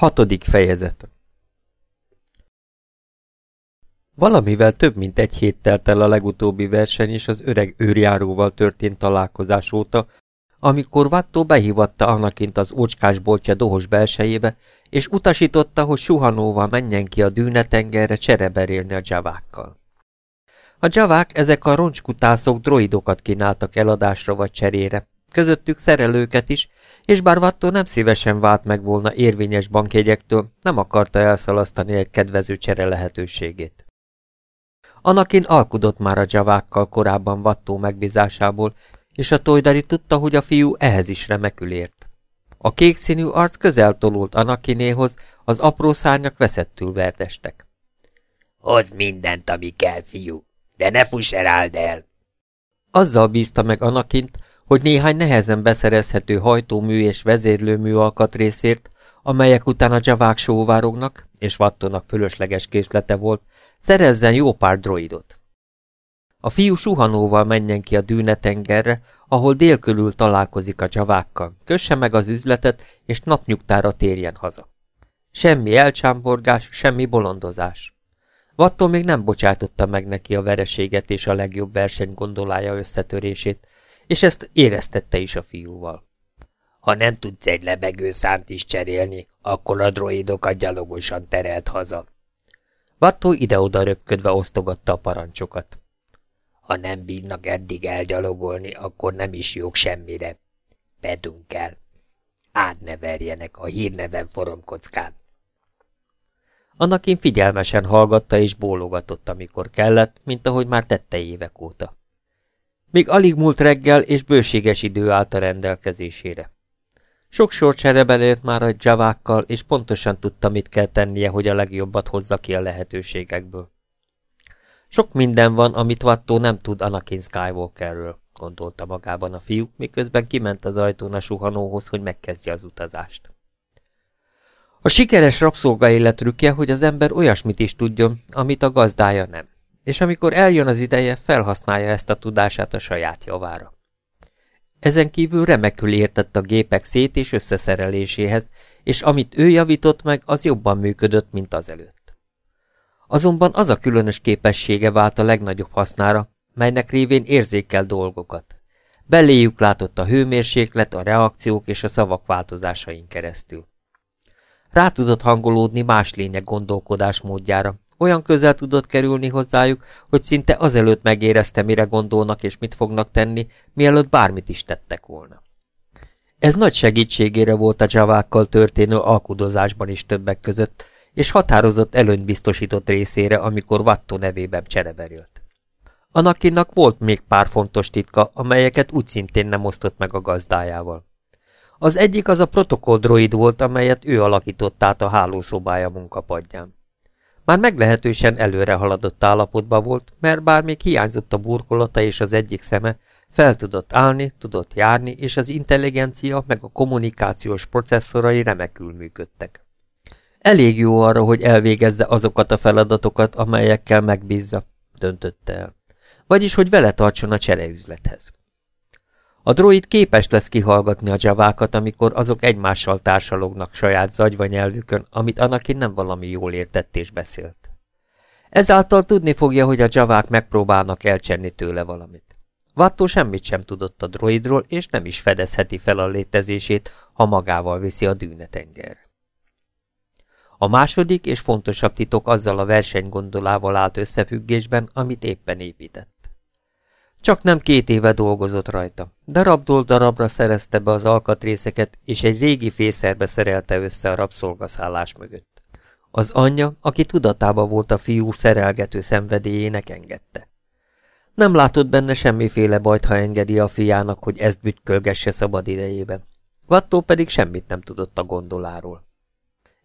Hatodik fejezet Valamivel több mint egy hét telt el a legutóbbi verseny és az öreg őrjáróval történt találkozás óta, amikor Vattó behívatta Anakint az ócskásboltja dohos belsejébe, és utasította, hogy suhanóval menjen ki a dűnetengerre csereberélni a dzsavákkal. A dzsavák ezek a roncskutászok droidokat kínáltak eladásra vagy cserére, közöttük szerelőket is, és bár Vattó nem szívesen vált meg volna érvényes bankjegyektől, nem akarta elszalasztani egy kedvező csere lehetőségét. Anakin alkudott már a dzsavákkal korábban Vattó megbízásából, és a tojdari tudta, hogy a fiú ehhez is remekül ért. A kék színű arc közel tolult Anakinéhoz, az apró szárnyak veszettül verdestek. Hozd mindent, ami kell, fiú, de ne fuss el! Azzal bízta meg Anakint, hogy néhány nehezen beszerezhető hajtómű és vezérlőmű alkatrészért, amelyek után a javák sóvárognak, és Wattonak fölösleges készlete volt, szerezzen jó pár droidot. A fiú suhanóval menjen ki a dűnetengerre, ahol délkülül találkozik a javákkal, kösse meg az üzletet, és napnyugtára térjen haza. Semmi elcsámborgás, semmi bolondozás. Vattól még nem bocsátotta meg neki a vereséget és a legjobb verseny gondolája összetörését, és ezt éreztette is a fiúval. Ha nem tudsz egy lebegő szánt is cserélni, akkor a droidokat gyalogosan terelt haza. Vattó ide-oda röpködve osztogatta a parancsokat. Ha nem bírnak eddig elgyalogolni, akkor nem is jók semmire. Bedunk kell. Átneverjenek a hírneven foromkockán. Anakin figyelmesen hallgatta és bólogatott, amikor kellett, mint ahogy már tette évek óta. Még alig múlt reggel, és bőséges idő állt a rendelkezésére. Sok sorcsere belért már a javákkal, és pontosan tudta, mit kell tennie, hogy a legjobbat hozza ki a lehetőségekből. Sok minden van, amit Vattó nem tud Anakin Skywalkerről, gondolta magában a fiú, miközben kiment az ajtón a suhanóhoz, hogy megkezdje az utazást. A sikeres rabszolga életrükje, hogy az ember olyasmit is tudjon, amit a gazdája nem és amikor eljön az ideje, felhasználja ezt a tudását a saját javára. Ezen kívül remekül értett a gépek szét- és összeszereléséhez, és amit ő javított meg, az jobban működött, mint azelőtt. Azonban az a különös képessége vált a legnagyobb hasznára, melynek révén érzékel dolgokat. Beléjük látott a hőmérséklet, a reakciók és a szavak változásain keresztül. Rá tudott hangolódni más lények gondolkodásmódjára, olyan közel tudott kerülni hozzájuk, hogy szinte azelőtt megérezte, mire gondolnak és mit fognak tenni, mielőtt bármit is tettek volna. Ez nagy segítségére volt a javákkal történő alkudozásban is többek között, és határozott előnyt biztosított részére, amikor Vattó nevében csereberült. Anakinnak volt még pár fontos titka, amelyeket úgy szintén nem osztott meg a gazdájával. Az egyik az a protokolldroid volt, amelyet ő alakított át a hálószobája munkapadján. Már meglehetősen előre haladott állapotban volt, mert bár még hiányzott a burkolata és az egyik szeme, fel tudott állni, tudott járni, és az intelligencia meg a kommunikációs processzorai remekül működtek. Elég jó arra, hogy elvégezze azokat a feladatokat, amelyekkel megbízza, döntötte el. Vagyis, hogy vele tartson a csereüzlethez. A droid képes lesz kihallgatni a javákat, amikor azok egymással társalognak saját zagyva nyelvükön, amit Anakin nem valami jól értett és beszélt. Ezáltal tudni fogja, hogy a javák megpróbálnak elcsenni tőle valamit. Vattó semmit sem tudott a droidról, és nem is fedezheti fel a létezését, ha magával viszi a dűnetengerre. A második és fontosabb titok azzal a versenygondolával állt összefüggésben, amit éppen épített. Csak nem két éve dolgozott rajta. Darabdól darabra szerezte be az alkatrészeket, és egy régi fészerbe szerelte össze a rabszolgaszállás mögött. Az anyja, aki tudatában volt a fiú szerelgető szenvedélyének, engedte. Nem látott benne semmiféle bajt, ha engedi a fiának, hogy ezt bütkölgesse szabad idejében. Vattó pedig semmit nem tudott a gondoláról.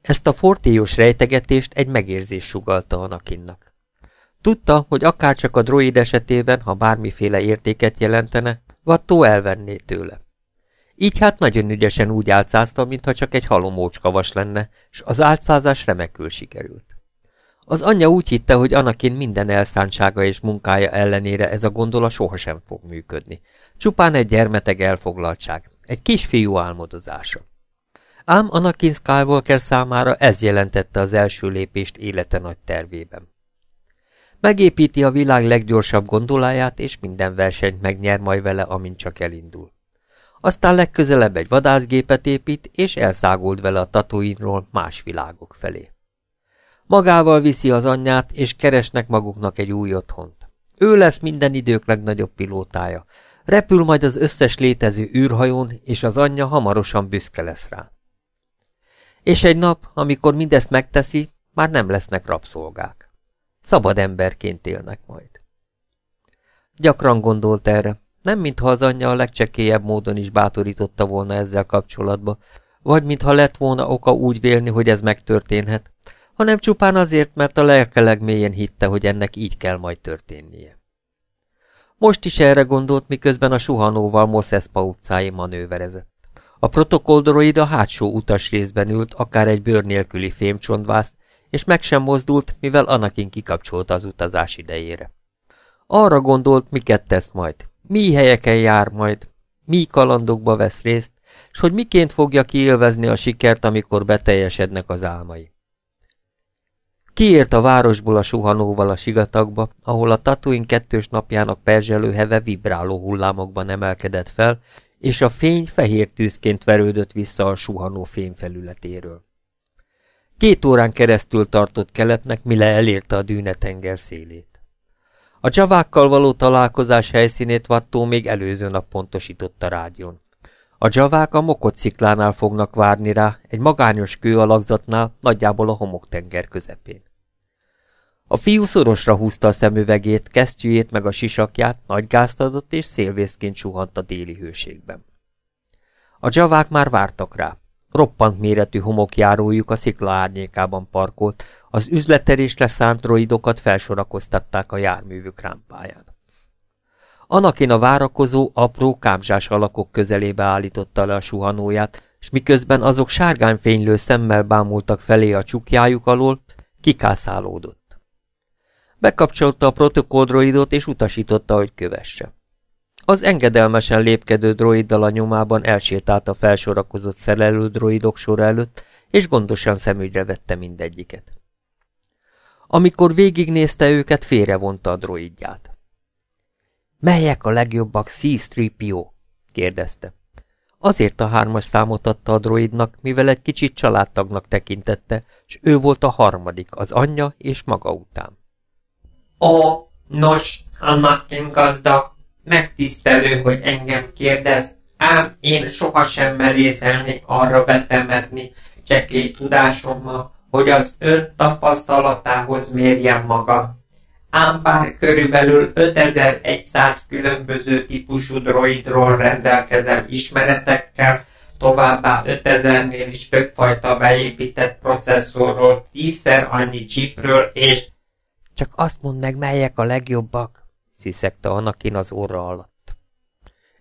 Ezt a fortélyos rejtegetést egy megérzés sugalta Anakinnak. Tudta, hogy akárcsak a droid esetében, ha bármiféle értéket jelentene, Vattó elvenné tőle. Így hát nagyon ügyesen úgy álcázta, mintha csak egy halomócskavas lenne, és az álcázás remekül sikerült. Az anyja úgy hitte, hogy Anakin minden elszántsága és munkája ellenére ez a gondola sohasem fog működni. Csupán egy gyermeteg elfoglaltság, egy kisfiú álmodozása. Ám Anakin Skywalker számára ez jelentette az első lépést élete nagy tervében. Megépíti a világ leggyorsabb gondoláját, és minden versenyt megnyer majd vele, amint csak elindul. Aztán legközelebb egy vadászgépet épít, és elszágult vele a tatuinról más világok felé. Magával viszi az anyját, és keresnek maguknak egy új otthont. Ő lesz minden idők legnagyobb pilótája. Repül majd az összes létező űrhajón, és az anyja hamarosan büszke lesz rá. És egy nap, amikor mindezt megteszi, már nem lesznek rabszolgák. Szabad emberként élnek majd. Gyakran gondolt erre, nem mintha az anyja a legcsekélyebb módon is bátorította volna ezzel kapcsolatba, vagy mintha lett volna oka úgy vélni, hogy ez megtörténhet, hanem csupán azért, mert a lelke legmélyen hitte, hogy ennek így kell majd történnie. Most is erre gondolt, miközben a suhanóval Moszeszpa utcáin manőverezett. A protokolldroid a hátsó utas részben ült, akár egy bőr nélküli fémcsontvász, és meg sem mozdult, mivel Anakin kikapcsolta az utazás idejére. Arra gondolt, miket tesz majd, mi helyeken jár majd, mi kalandokba vesz részt, és hogy miként fogja kiélvezni a sikert, amikor beteljesednek az álmai. Kiért a városból a suhanóval a sigatagba, ahol a Tatooine kettős napjának perzselő heve vibráló hullámokban emelkedett fel, és a fény fehér tűzként verődött vissza a suhanó fényfelületéről. Két órán keresztül tartott keletnek, mire elérte a dűnetenger szélét. A csavákkal való találkozás helyszínét Vattó még előző nap pontosította rádión. A dzsavák a mokociklánál fognak várni rá, egy magányos kő alakzatnál, nagyjából a homoktenger közepén. A fiú szorosra húzta a szemüvegét, kesztyűjét meg a sisakját, nagy gázt adott és szélvészként suhant a déli hőségben. A dzsavák már vártak rá. Roppant méretű homokjárójuk a szikla árnyékában parkolt, az üzletterésre szánt droidokat felsorakoztatták a járművük rámpáján. Anakin a várakozó, apró, kámzsás alakok közelébe állította le a suhanóját, és miközben azok sárgányfénylő szemmel bámultak felé a csukjájuk alól, kikászálódott. Bekapcsolta a protokolldroidot, és utasította, hogy kövesse. Az engedelmesen lépkedő droiddal a nyomában elsétált a felsorakozott szerelő droidok sor előtt, és gondosan szemügyre vette mindegyiket. Amikor végignézte őket, félrevonta a droidját. Melyek a legjobbak C-3PO? kérdezte. Azért a hármas számot adta a droidnak, mivel egy kicsit családtagnak tekintette, s ő volt a harmadik, az anyja és maga után. Ó, nos, Anakin gazda, megtisztelő, hogy engem kérdez, ám én sohasem merészelnék arra betemetni csekély tudásommal, hogy az ön tapasztalatához mérjem magam. Ám bár körülbelül 5100 különböző típusú droidról rendelkezem ismeretekkel, továbbá 5000-nél is többfajta beépített processzorról, tízszer annyi chipről, és... Csak azt mondd meg, melyek a legjobbak, sziszegte Anakin az orra alatt.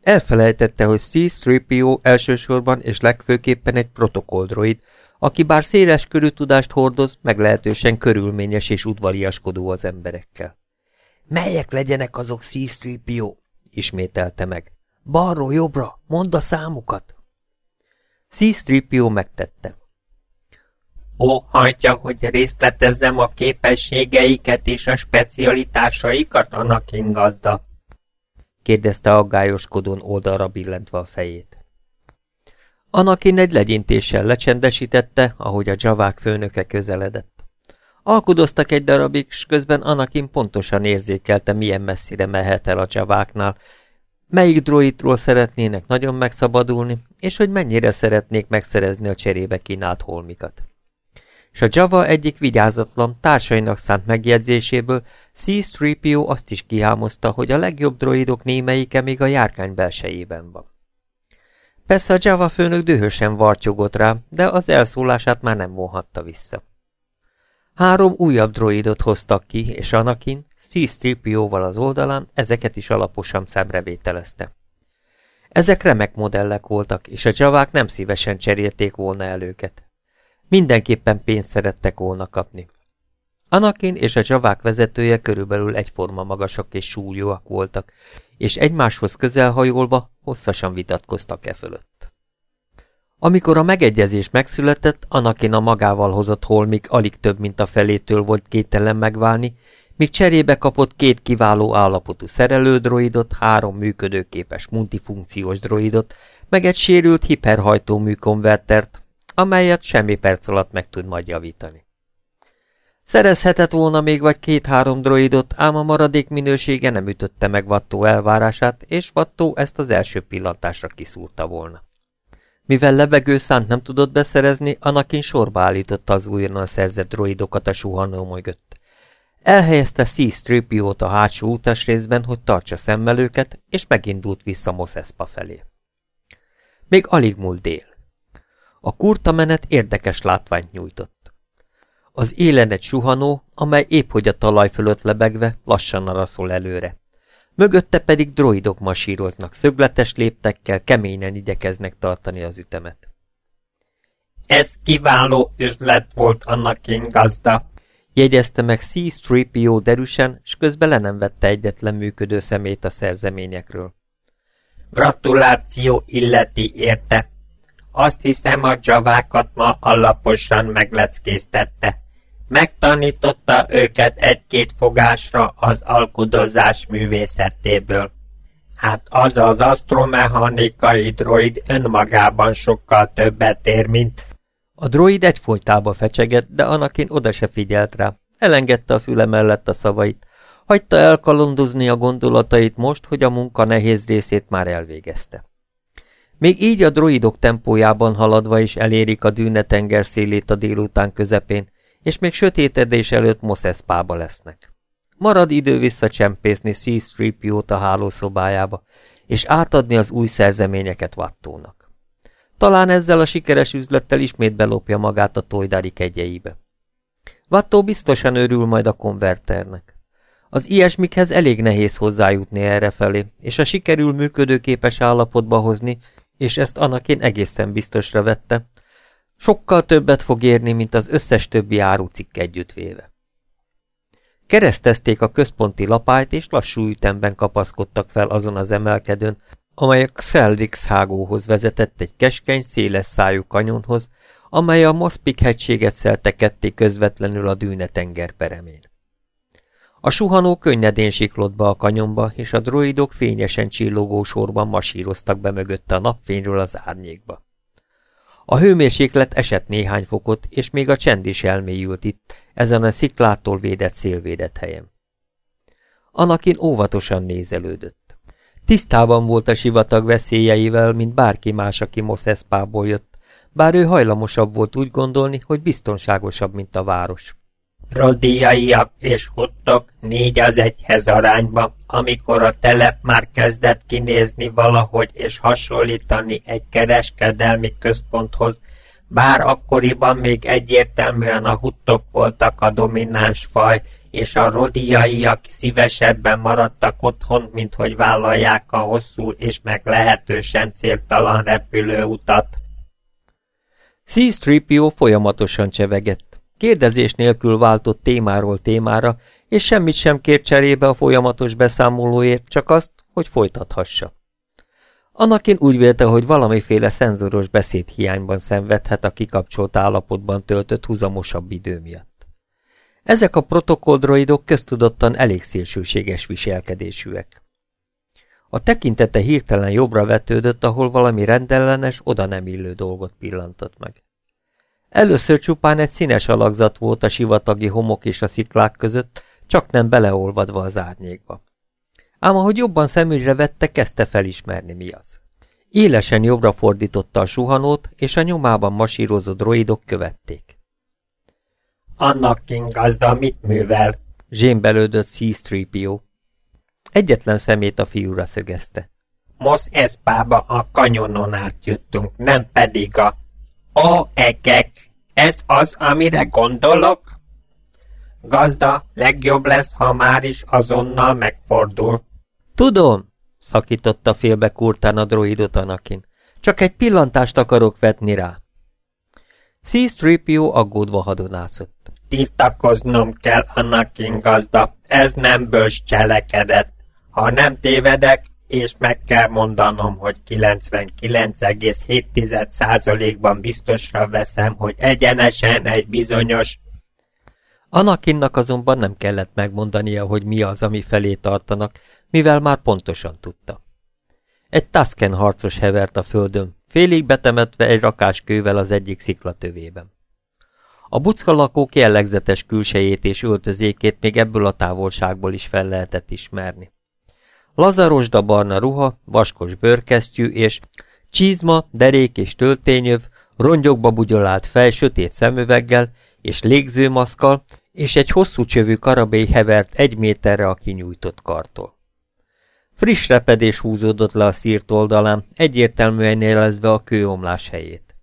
Elfelejtette, hogy C-3PO elsősorban és legfőképpen egy protokolldroid, aki bár széles körű tudást hordoz, meglehetősen körülményes és udvariaskodó az emberekkel. Melyek legyenek azok C-3PO? ismételte meg. Balról jobbra, mondd a számukat! C-3PO megtette. Óhajtja, hogy részletezzem a képességeiket és a specialitásaikat, Anakin gazda? kérdezte aggályoskodón oldalra billentve a fejét. Anakin egy legyintéssel lecsendesítette, ahogy a javák főnöke közeledett. Alkudoztak egy darabig, s közben Anakin pontosan érzékelte, milyen messzire mehet el a javáknál, melyik droidról szeretnének nagyon megszabadulni, és hogy mennyire szeretnék megszerezni a cserébe kínált holmikat. És a Java egyik vigyázatlan társainak szánt megjegyzéséből C-3PO azt is kihámozta, hogy a legjobb droidok némelyike még a járkány belsejében van. Persze a Java főnök dühösen vartyogott rá, de az elszólását már nem vonhatta vissza. Három újabb droidot hoztak ki, és Anakin, C-3PO-val az oldalán ezeket is alaposan szemrevételezte. Ezek remek modellek voltak, és a javák nem szívesen cserélték volna el. Mindenképpen pénzt szerettek volna kapni. Anakin és a javák vezetője körülbelül egyforma magasak és súlyúak voltak, és egymáshoz közelhajolva hosszasan vitatkoztak e fölött. Amikor a megegyezés megszületett, Anakin a magával hozott holmik alig több, mint a felétől volt kételen megválni, míg cserébe kapott két kiváló állapotú szerelődroidot, három működőképes multifunkciós droidot, meg egy sérült hiperhajtó műkonvertert, amelyet semmi perc alatt meg tud majd javítani. Szerezhetett volna még vagy két-három droidot, ám a maradék minősége nem ütötte meg Vattó elvárását, és Vattó ezt az első pillantásra kiszúrta volna. Mivel levegő szánt nem tudott beszerezni, Anakin sorba állította az újonnan szerzett droidokat a suhanó mögött. Elhelyezte C-Stripio-t a hátsó utasrészben, hogy tartsa szemmel őket, és megindult vissza Moszeszpa felé. Még alig múlt dél. A kurta menet érdekes látványt nyújtott. Az élen egy suhanó, amely épp hogy a talaj fölött lebegve lassan araszol előre. Mögötte pedig droidok masíroznak, szögletes léptekkel, keményen igyekeznek tartani az ütemet. Ez kiváló üzlet volt annak gazda, jegyezte meg C-3PO derűsen, s közben le nem vette egyetlen működő szemét a szerzeményekről. Gratuláció illeti érte. Azt hiszem a javákat ma alaposan megleckésztette. Megtanította őket egy-két fogásra az alkudozás művészetéből. Hát az az asztromechanikai droid önmagában sokkal többet ér, mint... A droid egyfolytába fecsegett, de Anakin oda se figyelt rá. Elengedte a füle mellett a szavait. Hagyta elkalondozni a gondolatait most, hogy a munka nehéz részét már elvégezte. Még így a droidok tempójában haladva is elérik a dűnetenger szélét a délután közepén, és még sötétedés előtt Moszeszpába lesznek. Marad idő visszacsempészni C-3PO-t a hálószobájába, és átadni az új szerzeményeket Wattónak. Talán ezzel a sikeres üzlettel ismét belopja magát a tojdári kegyeibe. Vattó biztosan örül majd a konverternek. Az ilyesmikhez elég nehéz hozzájutni errefelé, és a sikerül működőképes állapotba hozni, és ezt Anakin egészen biztosra vette, sokkal többet fog érni, mint az összes többi árucikk együttvéve. Keresztezték a központi lapályt, és lassú ütemben kapaszkodtak fel azon az emelkedőn, amely a Xeldrix hágóhoz vezetett egy keskeny, széles szájú kanyonhoz, amely a Moszpik hegységet szelte ketté közvetlenül a dűne tengerperemén. A suhanó könnyedén siklott be a kanyonba, és a droidok fényesen csillogó sorban masíroztak be mögötte a napfényről az árnyékba. A hőmérséklet esett néhány fokot, és még a csend is elmélyült itt, ezen a sziklától védett szélvédett helyen. Anakin óvatosan nézelődött. Tisztában volt a sivatag veszélyeivel, mint bárki más, aki Moszeszpából jött, bár ő hajlamosabb volt úgy gondolni, hogy biztonságosabb, mint a város. Rodiaiak és hottok négy az egyhez arányba, amikor a telep már kezdett kinézni valahogy és hasonlítani egy kereskedelmi központhoz, bár akkoriban még egyértelműen a huttok voltak a domináns faj, és a rodiaiak szívesebben maradtak otthon, mint hogy vállalják a hosszú és meglehetősen céltalan repülőutat. C-3PO folyamatosan csevegett. Kérdezés nélkül váltott témáról témára, és semmit sem kért cserébe a folyamatos beszámolóért, csak azt, hogy folytathassa. Anakin úgy vélte, hogy valamiféle szenzoros beszédhiányban szenvedhet a kikapcsolt állapotban töltött húzamosabb idő miatt. Ezek a protokolldroidok köztudottan elég szélsőséges viselkedésűek. A tekintete hirtelen jobbra vetődött, ahol valami rendellenes, oda nem illő dolgot pillantott meg. Először csupán egy színes alakzat volt a sivatagi homok és a sziklák között, csak nem beleolvadva az árnyékba. Ám ahogy jobban szemügyre vette, kezdte felismerni, mi az. Élesen jobbra fordította a suhanót, és a nyomában masírozó droidok követték. Annak gazda mit művel? Zsémbelődött C-3PO. Egyetlen szemét a fiúra szögezte. Mosz Eszpába a kanyonon átjöttünk, nem pedig a... Ó, egek! Ez az, amire gondolok? Gazda, legjobb lesz, ha már is azonnal megfordul. Tudom, szakította félbe kurtán a droidot Anakin. Csak egy pillantást akarok vetni rá. C-3PO aggódva hadonászott. Tiltakoznom kell, Anakin gazda, ez nem bős cselekedet. Ha nem tévedek, és meg kell mondanom, hogy 99,7%-ban biztosra veszem, hogy egyenesen egy bizonyos... Anakinnak azonban nem kellett megmondania, hogy mi az, ami felé tartanak, mivel már pontosan tudta. Egy Tusken harcos hevert a földön, félig betemetve egy rakáskővel az egyik sziklatövében. A buckalakók jellegzetes külsejét és öltözékét még ebből a távolságból is fel lehetett ismerni. Lazarosda barna ruha, vaskos bőrkesztyű és csizma, derék és töltényöv, rongyokba bugyolált fej sötét szemüveggel és légzőmaszkal, és egy hosszú csövű karabély hevert egy méterre a kinyújtott kartól. Friss repedés húzódott le a szírt oldalán, egyértelműen érezve a kőomlás helyét.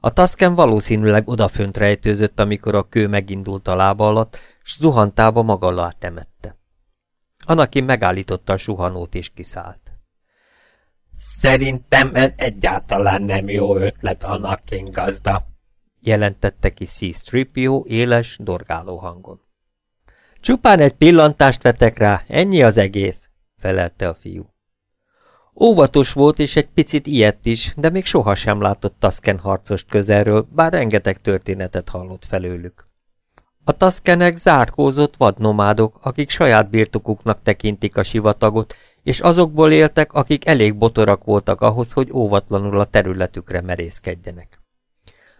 A taszken valószínűleg odafönt rejtőzött, amikor a kő megindult a lába alatt, s zuhantába maga alá temette. Anakin megállította a suhanót és kiszállt. Szerintem ez egyáltalán nem jó ötlet, Anakin gazda, jelentette ki C-Stripio éles, dorgáló hangon. Csupán egy pillantást vetek rá, ennyi az egész, felelte a fiú. Óvatos volt és egy picit ilyet is, de még sohasem látott Tusken harcost közelről, bár rengeteg történetet hallott felőlük. A taszkenek zárkózott vadnomádok, akik saját birtokuknak tekintik a sivatagot, és azokból éltek, akik elég botorak voltak ahhoz, hogy óvatlanul a területükre merészkedjenek.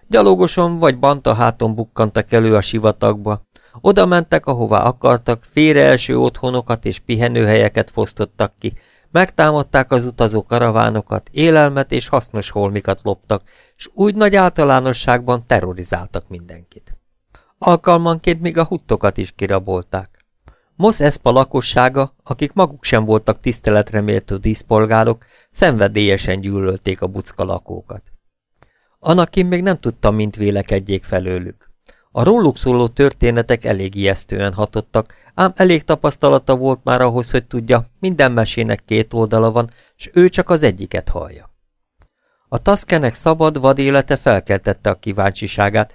Gyalogosan vagy banta háton bukkantak elő a sivatagba, oda mentek, ahová akartak, félre első otthonokat és pihenőhelyeket fosztottak ki, megtámadták az utazó karavánokat, élelmet és hasznos holmikat loptak, és úgy nagy általánosságban terrorizáltak mindenkit. Alkalmanként még a huttokat is kirabolták. Mos Espa lakossága, akik maguk sem voltak tiszteletre méltó díszpolgárok, szenvedélyesen gyűlölték a bucka lakókat. Anakin még nem tudta, mint vélekedjék felőlük. A róluk szóló történetek elég ijesztően hatottak, ám elég tapasztalata volt már ahhoz, hogy tudja, minden mesének két oldala van, s ő csak az egyiket hallja. A taszkenek szabad vadélete felkeltette a kíváncsiságát,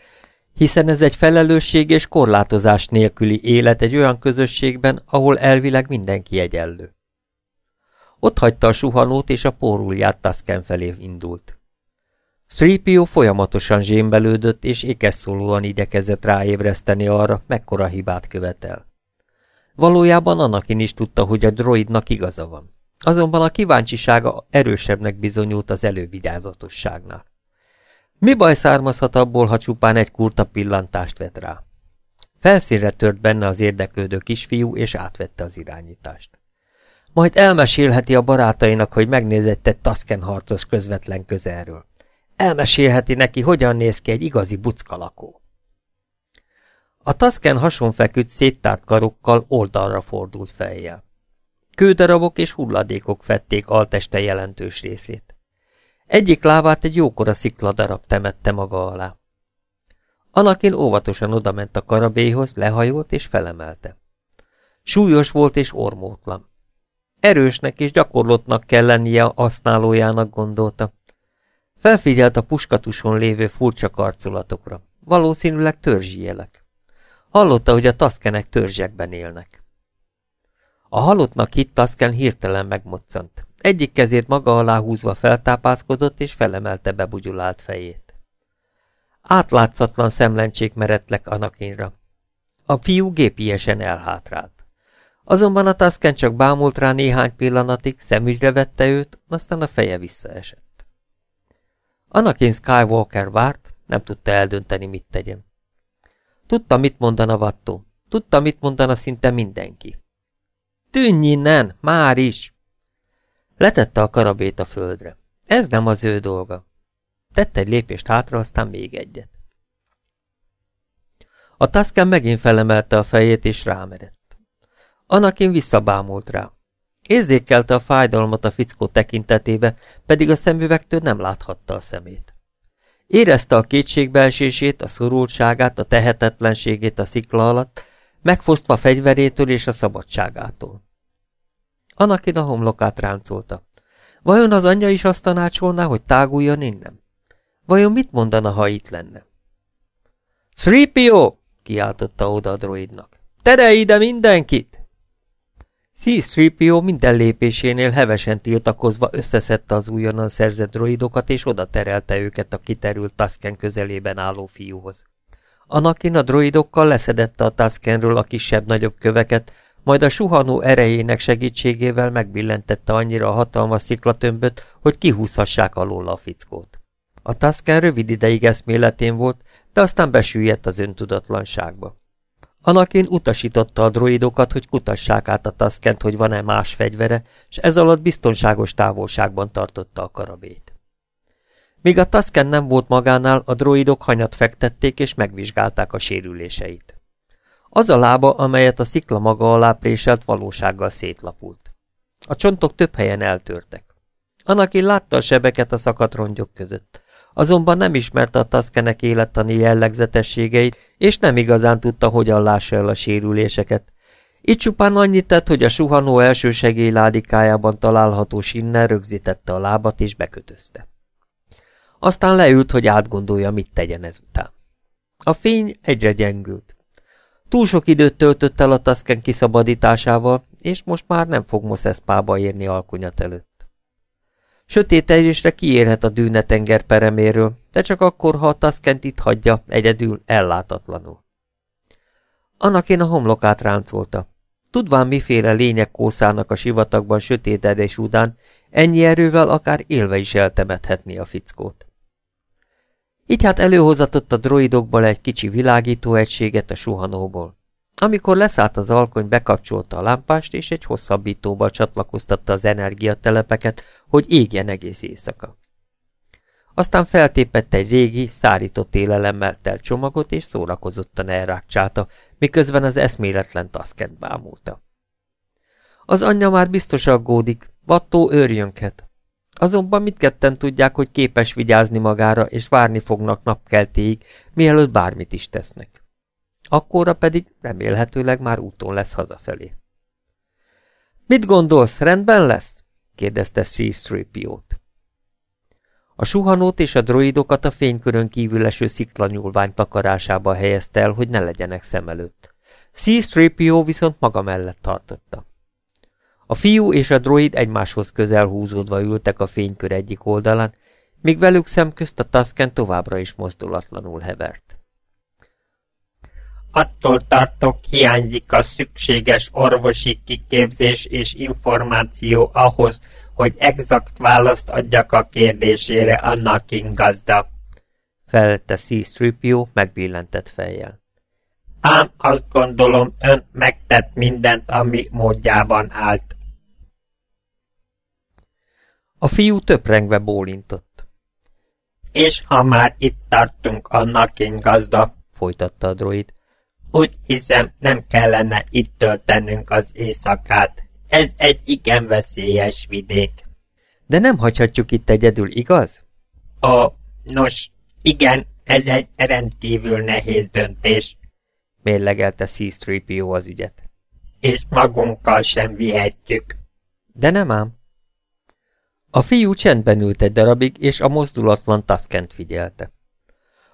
hiszen ez egy felelősség és korlátozás nélküli élet egy olyan közösségben, ahol elvileg mindenki egyenlő. Ott hagyta a suhanót, és a pórulját Tusken felé indult. Stripio folyamatosan zsémbelődött, és ékesszólóan igyekezett ráébreszteni arra, mekkora hibát követel. Valójában Anakin is tudta, hogy a droidnak igaza van. Azonban a kíváncsisága erősebbnek bizonyult az elővigyázatosságnál. Mi baj származhat abból, ha csupán egy kurta pillantást vet rá? Felszínre tört benne az érdeklődő kisfiú, és átvette az irányítást. Majd elmesélheti a barátainak, hogy megnézett egy Tusken harcos közvetlen közelről. Elmesélheti neki, hogyan néz ki egy igazi buckalakó. A Tusken hason feküdt széttárt karokkal oldalra fordult fejjel. Kődarabok és hulladékok fették alteste jelentős részét. Egyik lábát egy jókora szikladarab temette maga alá. Anakin óvatosan odament a karabélyhoz, lehajolt és felemelte. Súlyos volt és ormótlan. Erősnek és gyakorlottnak kell lennie a használójának gondolta. Felfigyelt a puskatuson lévő furcsa karcolatokra. Valószínűleg törzsi jelek. Hallotta, hogy a taszkenek törzsekben élnek. A halottnak hitt Taszken hirtelen megmoccant. Egyik kezét maga alá húzva feltápászkodott, és felemelte bebugyulált fejét. Átlátszatlan szemlencsék meredtek Anakinra. A fiú gépiesen elhátrált. Azonban a Tusken csak bámult rá néhány pillanatig, szemügyre vette őt, aztán a feje visszaesett. Anakin Skywalker várt, nem tudta eldönteni, mit tegyen. Tudta, mit mondana Vattó. Tudta, mit mondana szinte mindenki. Tűnj innen, már is! Letette a karabét a földre. Ez nem az ő dolga. Tett egy lépést hátra, aztán még egyet. A Tusken megint felemelte a fejét, és rámerett. Anakin visszabámult rá. Érzékelte a fájdalmat a fickó tekintetébe, pedig a szemüvegtől nem láthatta a szemét. Érezte a kétségbeesését, a szorultságát, a tehetetlenségét a szikla alatt, megfosztva fegyverétől és a szabadságától. Anakin a homlokát ráncolta. Vajon az anyja is azt tanácsolná, hogy táguljon innen? Vajon mit mondana, ha itt lenne? Sripio! kiáltotta oda a droidnak. Tere ide mindenkit! C-3PO minden lépésénél hevesen tiltakozva összeszedte az újonnan szerzett droidokat, és oda terelte őket a kiterült Tusken közelében álló fiúhoz. Anakin a droidokkal leszedette a Tuskenről a kisebb-nagyobb köveket, majd a suhanó erejének segítségével megbillentette annyira a hatalmas sziklatömböt, hogy kihúzhassák alól a fickót. A Tusken rövid ideig eszméletén volt, de aztán besüllyedt az öntudatlanságba. Anakin utasította a droidokat, hogy kutassák át a Tuskent, hogy van-e más fegyvere, és ez alatt biztonságos távolságban tartotta a karabét. Míg a Tusken nem volt magánál, a droidok hanyat fektették és megvizsgálták a sérüléseit. Az a lába, amelyet a szikla maga alá préselt, valósággal szétlapult. A csontok több helyen eltörtek. Anakin látta a sebeket a szakadt rongyok között. Azonban nem ismerte a Tuskenek élettani jellegzetességeit, és nem igazán tudta, hogyan lássa el a sérüléseket. Itt csupán annyit tett, hogy a suhanó ládikájában található sinnel rögzítette a lábat és bekötözte. Aztán leült, hogy átgondolja, mit tegyen ezután. A fény egyre gyengült. Túl sok időt töltött el a Tusken kiszabadításával, és most már nem fog Moszeszpába érni alkonyat előtt. Sötétedésre kiérhet a dűnetenger pereméről, de csak akkor, ha a Tuskent itt hagyja, egyedül, ellátatlanul. Annak én a homlokát ráncolta. Tudván miféle lények kószálnak a sivatagban sötétedés után, ennyi erővel akár élve is eltemethetni a fickót. Így hát előhozatott a droidokból egy kicsi világító egységet a suhanóból. Amikor leszállt az alkony, bekapcsolta a lámpást, és egy hosszabbítóval csatlakoztatta az energiatelepeket, hogy égjen egész éjszaka. Aztán feltépett egy régi, szárított élelemmel telt csomagot, és szórakozottan elrákcsálta, miközben az eszméletlen taszkent bámulta. Az anyja már biztos aggódik, vattó őrjönket. Azonban mindketten tudják, hogy képes vigyázni magára, és várni fognak napkeltéig, mielőtt bármit is tesznek. Akkóra pedig remélhetőleg már úton lesz hazafelé. Mit gondolsz, rendben lesz? kérdezte C-3PO-t. A suhanót és a droidokat a fénykörön kívül eső sziklanyúlvány takarásába helyezte el, hogy ne legyenek szem előtt. C-3PO viszont maga mellett tartotta. A fiú és a droid egymáshoz közel húzódva ültek a fénykör egyik oldalán, míg velük szemközt a Tusken továbbra is mozdulatlanul hevert. Attól tartok, hiányzik a szükséges orvosi kiképzés és információ ahhoz, hogy exakt választ adjak a kérdésére Anakin gazda. Felette C-3PO megbillentett fejjel. Ám azt gondolom, ön megtett mindent, ami módjában állt. A fiú töprengve bólintott. És ha már itt tartunk, Anakin gazda, folytatta a droid, úgy hiszem, nem kellene itt töltenünk az éjszakát. Ez egy igen veszélyes vidék. De nem hagyhatjuk itt egyedül, igaz? Ó, nos, igen, ez egy rendkívül nehéz döntés. Mérlegelte C-3PO az ügyet. És magunkkal sem vihetjük. De nem ám. A fiú csendben ült egy darabig, és a mozdulatlan Taskent figyelte.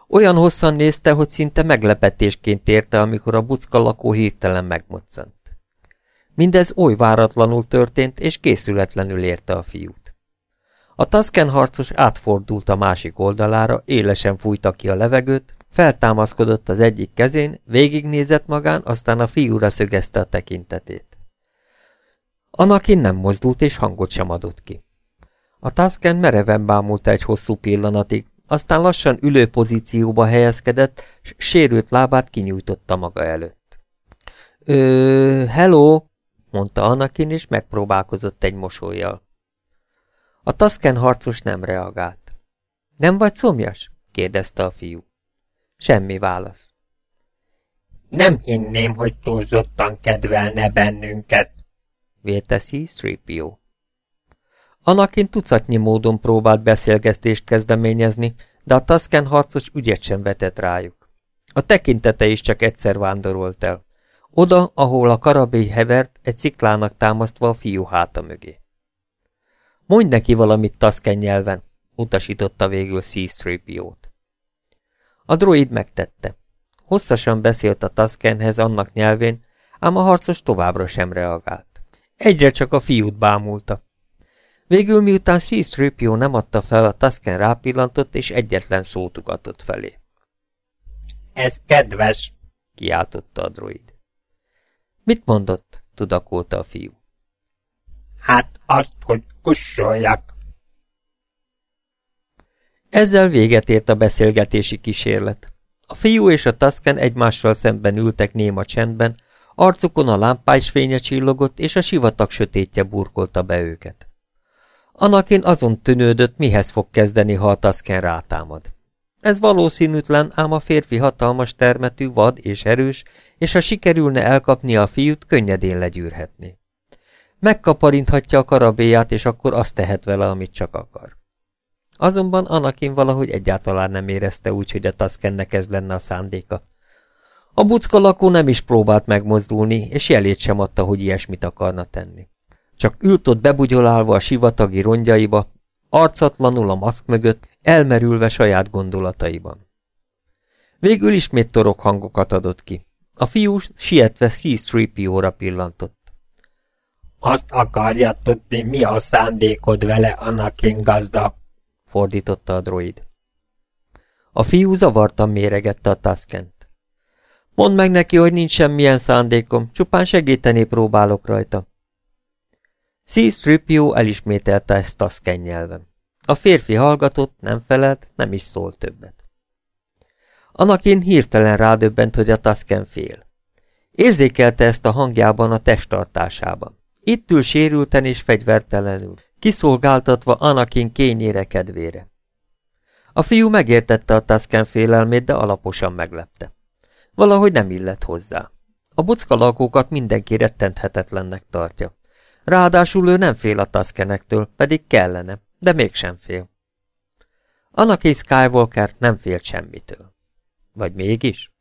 Olyan hosszan nézte, hogy szinte meglepetésként érte, amikor a bucka lakó hirtelen megmoccant. Mindez oly váratlanul történt, és készületlenül érte a fiút. A Tusken harcos átfordult a másik oldalára, élesen fújta ki a levegőt, feltámaszkodott az egyik kezén, végignézett magán, aztán a fiúra szögezte a tekintetét. Anakin nem mozdult, és hangot sem adott ki. A Tusken mereven bámulta egy hosszú pillanatig, aztán lassan ülő pozícióba helyezkedett, s sérült lábát kinyújtotta maga előtt. Ö, hello, mondta Anakin, és megpróbálkozott egy mosolyjal. A Tusken harcos nem reagált. Nem vagy szomjas? kérdezte a fiú. Semmi válasz. Nem hinném, hogy túlzottan kedvelne bennünket, vélte C-3PO. Anakin tucatnyi módon próbált beszélgetést kezdeményezni, de a Tusken harcos ügyet sem vetett rájuk. A tekintete is csak egyszer vándorolt el. Oda, ahol a karabély hevert, egy sziklának támasztva a fiú háta mögé. Mondj neki valamit Tusken nyelven, utasította végül C-3PO-t. A droid megtette. Hosszasan beszélt a Tuskenhez annak nyelvén, ám a harcos továbbra sem reagált. Egyre csak a fiút bámulta. Végül miután C-3PO nem adta fel, a Tusken rápillantott, és egyetlen szót ugatott felé. Ez kedves, kiáltotta a droid. Mit mondott? tudakolta a fiú. Hát azt, hogy kussoljak. Ezzel véget ért a beszélgetési kísérlet. A fiú és a Tusken egymással szemben ültek néma csendben, arcukon a lámpás fénye csillogott, és a sivatag sötétje burkolta be őket. Anakin azon tűnődött, mihez fog kezdeni, ha a Tusken rátámad. Ez valószínűtlen, ám a férfi hatalmas termetű, vad és erős, és ha sikerülne elkapni a fiút, könnyedén legyűrhetni. Megkaparinthatja a karabéját, és akkor azt tehet vele, amit csak akar. Azonban Anakin valahogy egyáltalán nem érezte úgy, hogy a Tuskennek ez lenne a szándéka. A bucka lakó nem is próbált megmozdulni, és jelét sem adta, hogy ilyesmit akarna tenni. Csak ült ott bebugyolálva a sivatagi rongyaiba, arcatlanul a maszk mögött, elmerülve saját gondolataiban. Végül ismét torok hangokat adott ki. A fiú sietve C-3PO-ra pillantott. Azt akarja tudni, mi a szándékod vele, Anakin gazda? fordította a droid. A fiú zavartan méregette a Tuskent. Mondd meg neki, hogy nincs semmilyen szándékom, csupán segíteni próbálok rajta. C-3PO elismételte ezt Tusken nyelven. A férfi hallgatott, nem felelt, nem is szólt többet. Anakin hirtelen rádöbbent, hogy a Tusken fél. Érzékelte ezt a hangjában, a testtartásában. Itt ül sérülten és fegyvertelenül, kiszolgáltatva Anakin kényére kedvére. A fiú megértette a Tusken félelmét, de alaposan meglepte. Valahogy nem illett hozzá. A buckalakókat mindenki rettenthetetlennek tartja. Ráadásul ő nem fél a Tuskenektől, pedig kellene, de mégsem fél. Anakin Skywalker nem félt semmitől. Vagy mégis?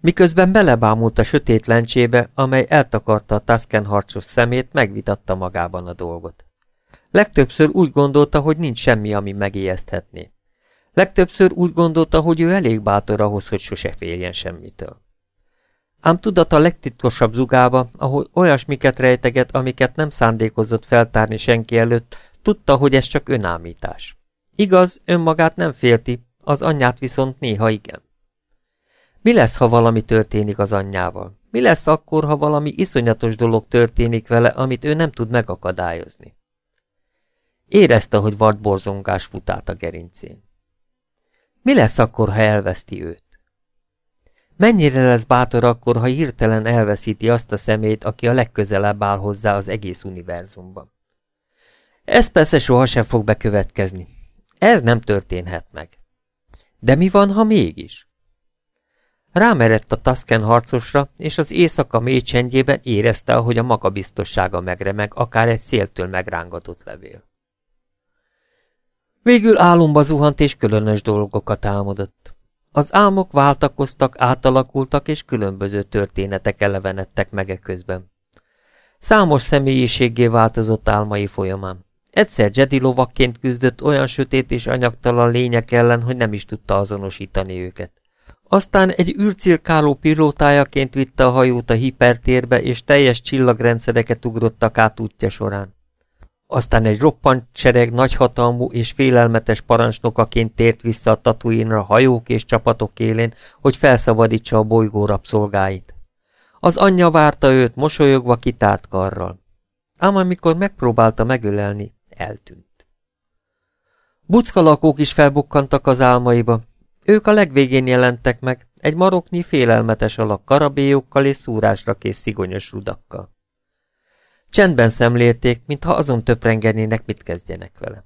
Miközben belebámult a sötét lencsébe, amely eltakarta a Tusken harcos szemét, megvitatta magában a dolgot. Legtöbbször úgy gondolta, hogy nincs semmi, ami megijeszthetné. Legtöbbször úgy gondolta, hogy ő elég bátor ahhoz, hogy sose féljen semmitől. Ám tudata legtitkosabb zugába, ahol olyasmiket rejteget, amiket nem szándékozott feltárni senki előtt, tudta, hogy ez csak önámítás. Igaz, önmagát nem félti, az anyját viszont néha igen. Mi lesz, ha valami történik az anyjával? Mi lesz akkor, ha valami iszonyatos dolog történik vele, amit ő nem tud megakadályozni? Érezte, hogy vadborzongás fut át a gerincén. Mi lesz akkor, ha elveszti őt? Mennyire lesz bátor akkor, ha hirtelen elveszíti azt a szemét, aki a legközelebb áll hozzá az egész univerzumban? Ez persze sohasem fog bekövetkezni. Ez nem történhet meg. De mi van, ha mégis? Rámerett a Tusken harcosra, és az éjszaka mély csendjében érezte, ahogy a magabiztossága megremeg, akár egy széltől megrángatott levél. Végül álomba zuhant, és különös dolgokat álmodott. Az álmok váltakoztak, átalakultak, és különböző történetek elevenedtek meg közben. Számos személyiségé változott álmai folyamán. Egyszer Jedi lovakként küzdött olyan sötét és anyagtalan lények ellen, hogy nem is tudta azonosítani őket. Aztán egy űrcirkáló pilótájaként vitte a hajót a hipertérbe, és teljes csillagrendszereket ugrottak át útja során. Aztán egy roppant sereg nagyhatalmú és félelmetes parancsnokaként tért vissza a Tatooine-ra hajók és csapatok élén, hogy felszabadítsa a bolygó rabszolgáit. Az anyja várta őt mosolyogva kitárt karral. Ám amikor megpróbálta megölelni, eltűnt. Buckalakók is felbukkantak az álmaiba. Ők a legvégén jelentek meg, egy maroknyi félelmetes alak karabélyokkal és szúrásra kész szigonyos rudakkal. Csendben szemlélték, mintha azon töprengenének, mit kezdjenek vele.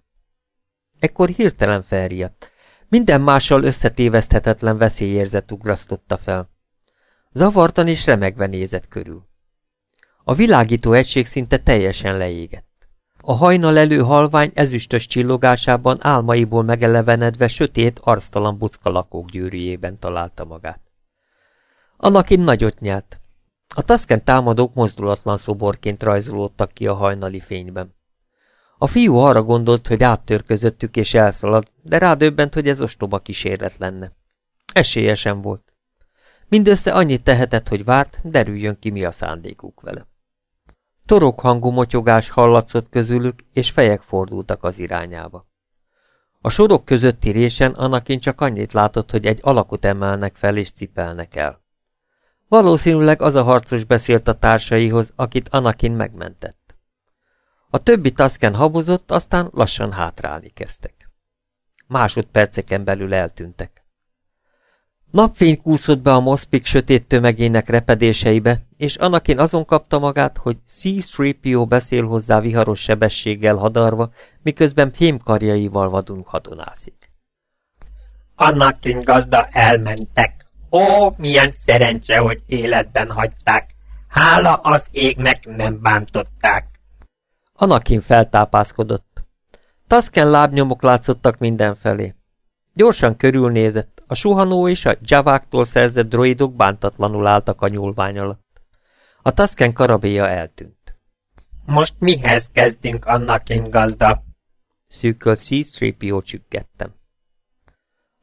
Ekkor hirtelen felriadt. Minden mással összetéveszthetetlen veszélyérzet ugrasztotta fel. Zavartan és remegve nézett körül. A világító egység szinte teljesen leégett. A hajnal elő halvány ezüstös csillogásában álmaiból megelevenedve sötét, arctalan buckalakók gyűrűjében találta magát. Anakin nagyot nyelt. A Tusken támadók mozdulatlan szoborként rajzolódtak ki a hajnali fényben. A fiú arra gondolt, hogy áttör közöttük és elszalad, de rádöbbent, hogy ez ostoba kísérlet lenne. Esélye volt. Mindössze annyit tehetett, hogy várt, derüljön ki, mi a szándékuk vele. Torok hangú motyogás hallatszott közülük, és fejek fordultak az irányába. A sorok közötti résen Anakin csak annyit látott, hogy egy alakot emelnek fel és cipelnek el. Valószínűleg az a harcos beszélt a társaihoz, akit Anakin megmentett. A többi taszken habozott, aztán lassan hátrálni kezdtek. Másodperceken belül eltűntek. Napfény kúszott be a moszpik sötét tömegének repedéseibe, és Anakin azon kapta magát, hogy C-3PO beszél hozzá viharos sebességgel hadarva, miközben fémkarjaival vadul hadonászik. Anakin gazda elmentek. Ó, milyen szerencse, hogy életben hagyták. Hála az égnek nem bántották. Anakin feltápászkodott. Tasken lábnyomok látszottak mindenfelé. Gyorsan körülnézett, a suhanó és a javáktól szerzett droidok bántatlanul álltak a nyúlvány alatt. A Tasken karabéja eltűnt. Most mihez kezdünk, Anakin gazda? Szűköl C-3PO csüggettem.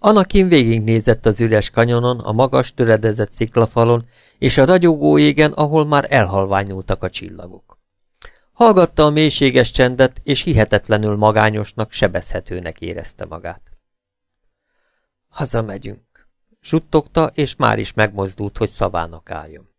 Anakin végignézett az üres kanyonon, a magas, töredezett sziklafalon, és a ragyogó égen, ahol már elhalványultak a csillagok. Hallgatta a mélységes csendet, és hihetetlenül magányosnak, sebezhetőnek érezte magát. Hazamegyünk. Suttogta, és már is megmozdult, hogy szavának álljon.